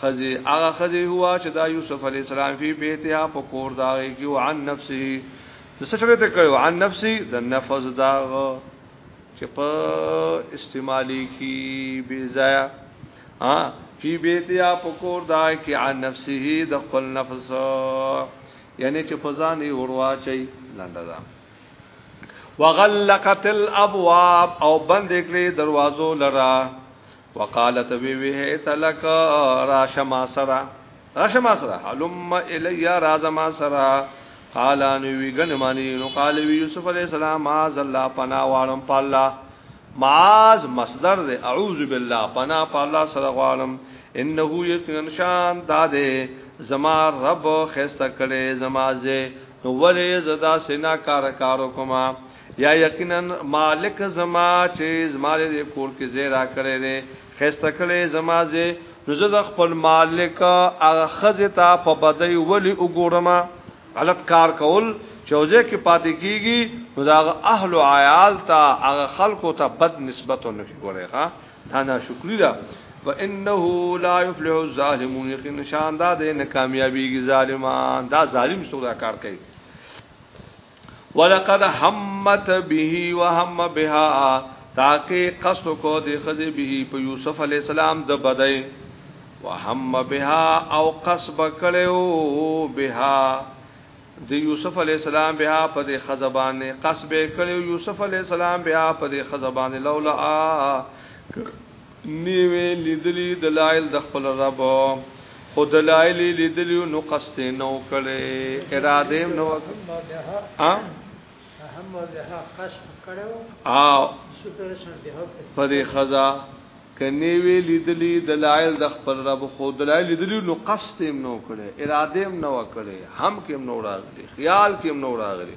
[SPEAKER 1] خزی هغه خزی هوا چې دا یوسف علی السلام فی بیتها په کور دا کی او عن نفسه د سچره ته کړو عن نفسه د نفس دا چې په استعمالی کی بی ضایع ها فی بیتها په کور دا کی عن نفسه د خپل نفس یعنی چې فزان یې وروا چي لنډه ده وغلقت الابواب او بند کړې دروازو لرا وقالت وی وی هیت لک راشما سرا راشما سرا حلم الی رازما سرا قال ان وی گن معنی نو قال وی یوسف علی السلام ماذ الله پنا وارم پالا معاذ مصدر دے اعوذ بالله پنا پالا سرا غالم انه یقین شان داده زما رب خسته کړي زما زه نو ولې زدا سینا کار کارو کوما یا یقینا مالک زما چې زما دې کور کې زی را کړی دی خسته کړی زما زی نو زه د خپل مالک هغه خزه ته په بدی ولی وګورم غلط کار کول چوزه کې پاتې کیږي نو دا اهل او عیال ته هغه خلکو ته بد نسبت نه کوي ښا دا نه شکرې ده وانه لا يفلح الظالمون یقین شان دا د ناکامیابی ظالمان دا ظالم څوک دا کار کوي ولقد همت به وهم بها تاکي قصد کو د خزي به په يوسف عليه السلام د بدای وهم بها او قصب کړو بها د یوسف علی السلام بها په د خزبان قصب کړو یوسف علی السلام بها په د خزبان لولا مې وې لیدلي دلایل د خپل رب خو دلایل یې لیدلي نو
[SPEAKER 2] قصد یې نه وکړی
[SPEAKER 1] اراده
[SPEAKER 2] یې نه وکړه
[SPEAKER 1] په دې خزا کني وی لیدلی دلایل د خپل رب خو دلایل لیدلی نو قصد یې نه وکړی اراده یې نه وکړی هم کې نه راغلی خیال کې نه راغلی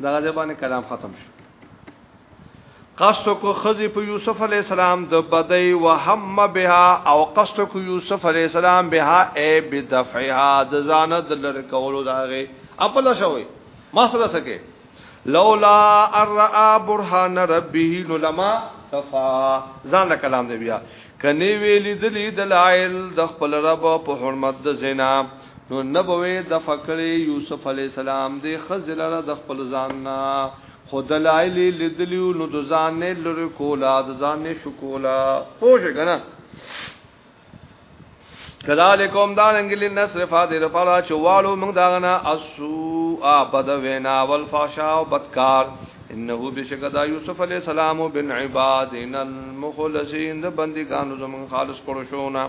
[SPEAKER 1] دغه ځای باندې کلام ختم شو قصد کو خزی په یوسف علی السلام د بدی وهم بها او قصد کو یوسف علی السلام بها ای بدفعها د زانه د لر کولو داغه خپل شوی ما سره سکے لولا ارا برهان ربه لما تفا ځان کلام دی بیا کني ویلې دلی دلایل د خپل رب په حرمت د زنا نو نبوي د فکرې یوسف علی السلام د خزلره د خپل ځان نه خدلایل لیدلیو نو د ځان نه لری کولا د ځان نه شکولا پوه شئ کنه کذالکوم دا رنگل نصرف دې لپاره چې والو موږ دا غنا اسو ابد وینا والفحشاء بدکار انه بشکدا یوسف علی السلام بن عبادنا المخلصین د بندگانو زمون خالص کړو شو نه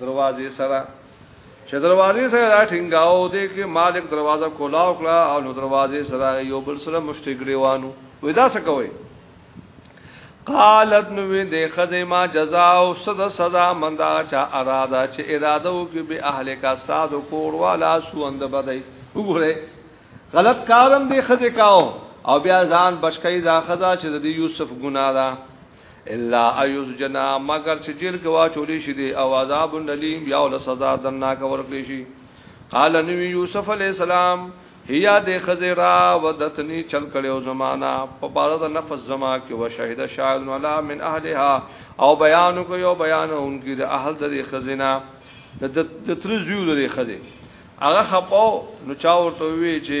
[SPEAKER 1] دروازې سره چې دروازې سره را ټینګاو دې کې مالک دروازه کولاو کړه او نو دروازې سره یو بل سره مشتګړې وانو وې دا څه کوي قالت نو دې خزه ما جزاء او صد سزا مندا چا اراده چې اراده وکي به اهل کا استاد کور والا سوند بدای وګوره غلط کارم دې خزه کاو او بیا ځان بشکای دا خزا چې د یوسف ګناه ده الا ايسجنا مگر چې جیل کې واچولې شي دي او عذاب الیم یا ول سزا درناک ورکړي شي قال نبی یوسف علی السلام هيا د خزرا ودتنی چل کړو زمانہ په بارد نفس زما کې و شهید شاهد ولا من اهلها او بیان کو یو بیان انکی د اهل د خزینا د تر زیو د خزې هغه خپاو نو چا ورته وی چې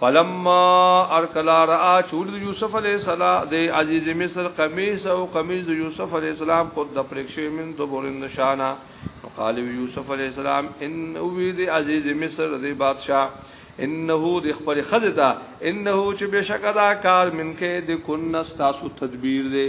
[SPEAKER 1] فلما ارکلا را چول د یوسف علی السلام د عزیز مصر قمیص او قمیص د یوسف علی السلام قد د پرکشه من دبرن نشانا قال یوسف علی السلام ان او د عزیز مصر د بادشاہ انه د خپل خزدا انه چې بشکدا کار منکه د کن تاسو تدبیر دی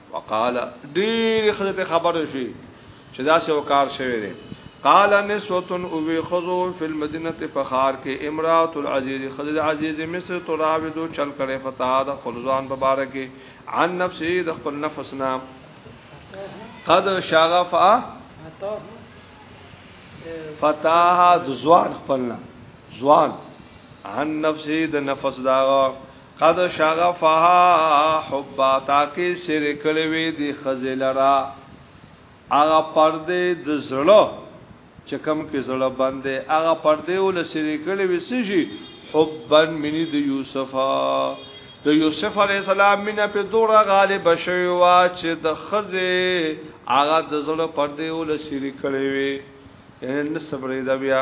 [SPEAKER 1] وقال ډیر خزه خبر شي چې دا څه وکړ شوی دی قال نسوتن او وی خزو فی المدینه فخار کې امرات العزیز خزر عزیز مصر تراودو چل کړي فتا د خلزان مبارکي عن نفسه د خپل نفسنا قد شغفا فتاها د ځوان خپلنا ځوان عن نفسه د نفس دا قد شغفها حبا تاکي سر کړي وي دي خزلرا هغه پردې د زړه چې کم کې زړه باندې هغه پردې ول سر کړي وي سشي حبا من د یوسف د یوسف علی السلام مینه په دوره غالب شوی وا چې د خزه هغه د زړه پردې ول سر کړي وي ان صبرې دا بیا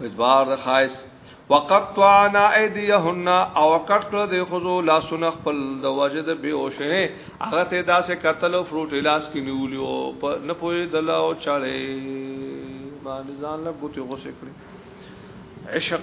[SPEAKER 1] وزبار د خایس وقطعنا ايديهن او کټ کړ د خزو لا سن خپل د وجد به او شنه هغه ته داسې قتل او فروټ الاس کې نیولی او نه پوي د لا او چړې باندې ځان له ګوتې غوسه کړې عشق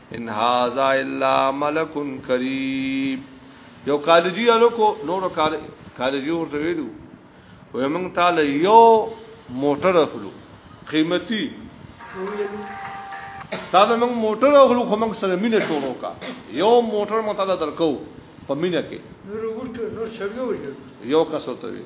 [SPEAKER 1] ان هاذا الا ملک کریم یو کالجی الکو نور کال کالجی ورته ویلو وې موږ تعالی یو موټر اخلو قیمتي تا دا موږ موټر اخلو خو موږ سره مینه شروع کا یو موټر مو تعالی درکو په مینه کې
[SPEAKER 2] نور ورته نور سره
[SPEAKER 1] یو کس ته وی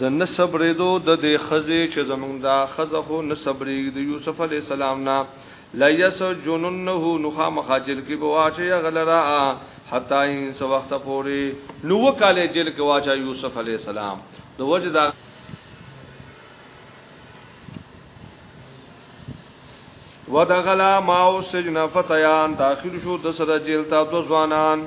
[SPEAKER 1] د نه صبرېدو د دې خزې چې زمونږ دا خزه خو نه صبرېږي د یوسف علی السلام نه لا یس جننه نو خامخا جیل کې به واچي غلرا حتا ان سو وخت پوري نو وکاله جیل کې واچا یوسف علی السلام د وجه دا ودغلا ماو سجن فتیان داخل شو د سره جیل ته دو ځوانان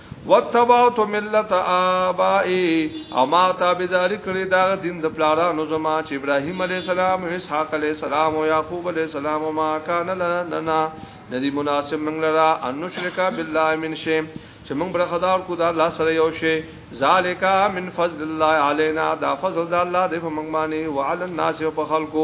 [SPEAKER 1] وتبعت ملت آبائی او ما تابداری کړی دا دین د پلارانو زما چې ابراهیم علی السلام اسحاق علی السلام او یعقوب علی السلام ما کان لنا ندی مناسب من لرا ان نشرکا بالله من شی چې موږ برخدار کو دا الله سره یو شی ذالکا من فضل الله علینا دا فضل د الله دی په موږ باندې وعلى الناس او په خلکو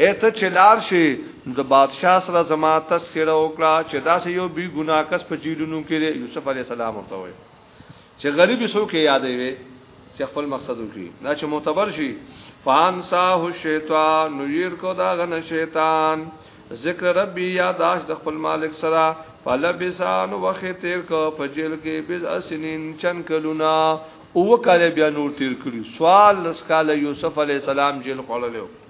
[SPEAKER 1] اې ته چې لار شي نو د بادشاه سره زما تذکره وکړه چې دا سه یو بی ګناه کس په جیلونو کې دی یوسف علی السلام ورته وای چې غریب سو کې یادې وي چې خپل مقصد وکړي دا چې معتبر شي فانساه الشیطان نو ير کو دا غن شیطان ذکر ربي یاداش د خپل مالک سره فلبسان وخت تیر کو په جیل کې بز اسنین چن کلونا او کله بیا نور تیر کړی سوال لس کاله یوسف علی السلام جیل خړلو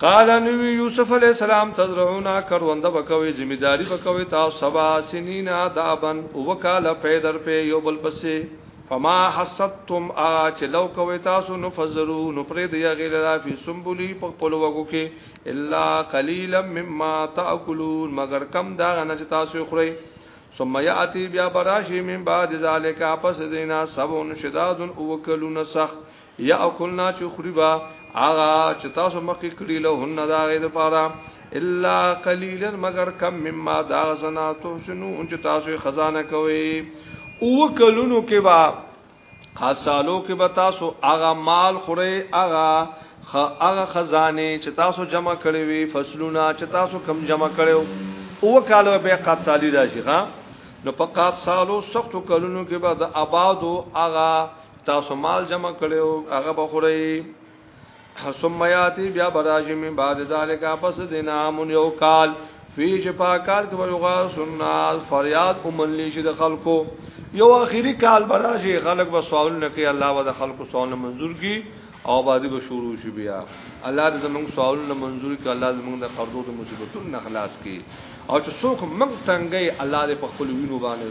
[SPEAKER 1] قال نبی یوسف علیہ السلام تزرعونا کرونده بکوي ذمہداری بکوي تاسو سبا سنینا دابن وکاله پیدر په یو بل پسې فما حسدتم اغا چې لو کوي تاسو نو فزرو نو پرې دی غیر را فی سنبلی په خپل وګو کې الا قلیلا مما تاکلون مگر کم دا نه چې تاسو خورئ ثم یاتی بیا براشی من بعد ذالک پس دینا سبون شداد او کلون سخت یا اکلنا چې خوري با هغه چې تاسو مخکې کړی له هن دا غي د پاره الا قليلا مگر کم مما دا زنا تحسنو ان چې تاسو خزانه کوي او کلونو کې با حسالو کې به تاسو هغه مال خوري هغه هغه خزانه چې تاسو جمع کړی وي فصلونه چې تاسو کم جمع کړو او کالو به قاتالی راشي ها نو په قات سالو سختو کلونو کې به د آبادو هغه تاسو مال جمع کړو هغه بخوري ثم یاتی بیا براجی من بعد ذالک پس دین عامون یو کال فی شفا کال کې ویغا سناس فریاد اومنلی شي د خلکو یو اخیری کال براجی خلک به سوال نه کوي الله و د خلکو سوال منظور کی او باندې به شروع شي بیا الله دې زموږ سوال نه منظور کی الله زموږ د قرضو د مصیبتونو نه خلاص کی او چې څوک موږ تنګي الله دې په خپل وینو باندې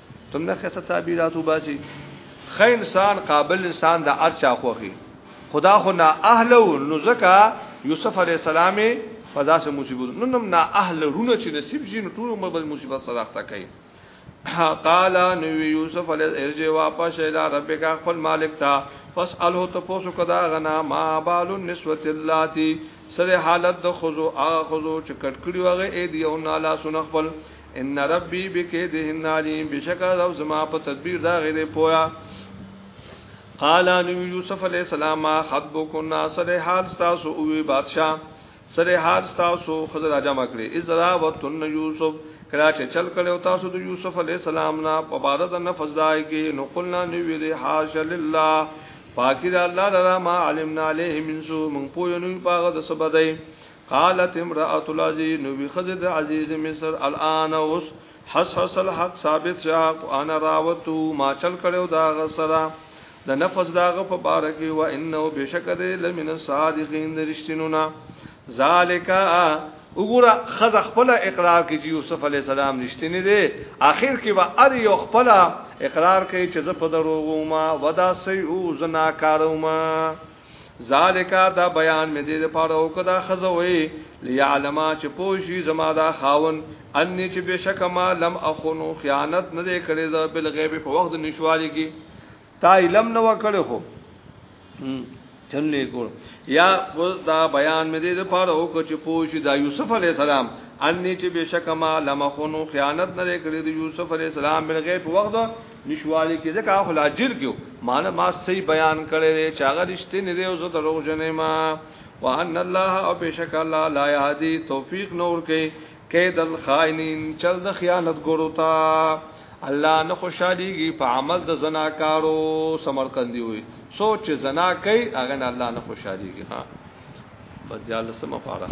[SPEAKER 1] تمنه خسته تعبیرات وباسي خې انسان قابل انسان د ارچا خوخي خدا خو نا اهل نو زکا یوسف علی السلام په داسې مصیبت نو نم نا اهل رونه چې نصیب شي نو ټول مبل مصیبت سره اخته کوي قال نو یوسف علی ارجه واپس اله ربک خپل مالک تا پس اله ته پوسو کدا غنا ما بال النسوت اللاتی سره حالت د خزو اغه خزو چې کټکړی وغه اې دیونه لا سن خپل ان ربی بکیدهن علیم بشکا رب زما په تدبیر دا غیر پویا قال ان یوسف علی السلام ما حبکن اصل حال تاسو او بادشاہ سره حال تاسو خضر اجم کړی ازرا وتن یوسف کلا چې چل کړو تاسو د یوسف علی السلام نه په بار د نفس ځای کې نو قلنا نو وی دی حاش لله پاکی دا الله لرا ما علمنا علیه من سو من پوی نو پاغه د سبدای قالت امرأة العزيز نو بخزد عزيز مصر الان اوس حس حس الحق ثابت شاه انا راوتو ما چل کړو دا غسرا د نفس داغه په بار کې و انه بشک ده لمن الصادقين درشتنونا ذالک وګوره خز خپل اقرار کوي چې یوسف علی السلام رښتینی دی اخر کې به ار یو خپل اقرار کوي چې زه په دروغ ما ودا سي او زنا کاروم ذالکا دا بیان می دې لپاره او کدا خزوي ليعلما چې پوشي زما دا خاون ان چې بشک ما لم اخونو خیانت نه دې کړې زه بل غیب په وخت نشوالي کې تا علم نه وکړې خو چنلې ګور یا پس دا بیان می دې لپاره او چې پوشي دا یوسف علی السلام ان چې بشک ما لم اخونو خیانت نه دې کړې یوسف علی السلام بل غیب په وخت نشوالي کې ځکه خو لا جیل کې معنی ما صحیح بیان کړی دی چې هغه رښتینی دی او زه دروغ جنې ما وان الله او بشک الله لا يهدي توفیق نور کې کید الخائنین چل د خیانت ګورو تا الله نه خوشاليږي په عمل د زناکارو سمرقندي وي سوچ زنا کوي هغه نه الله نه خوشاليږي ها په دې الله سم فارغ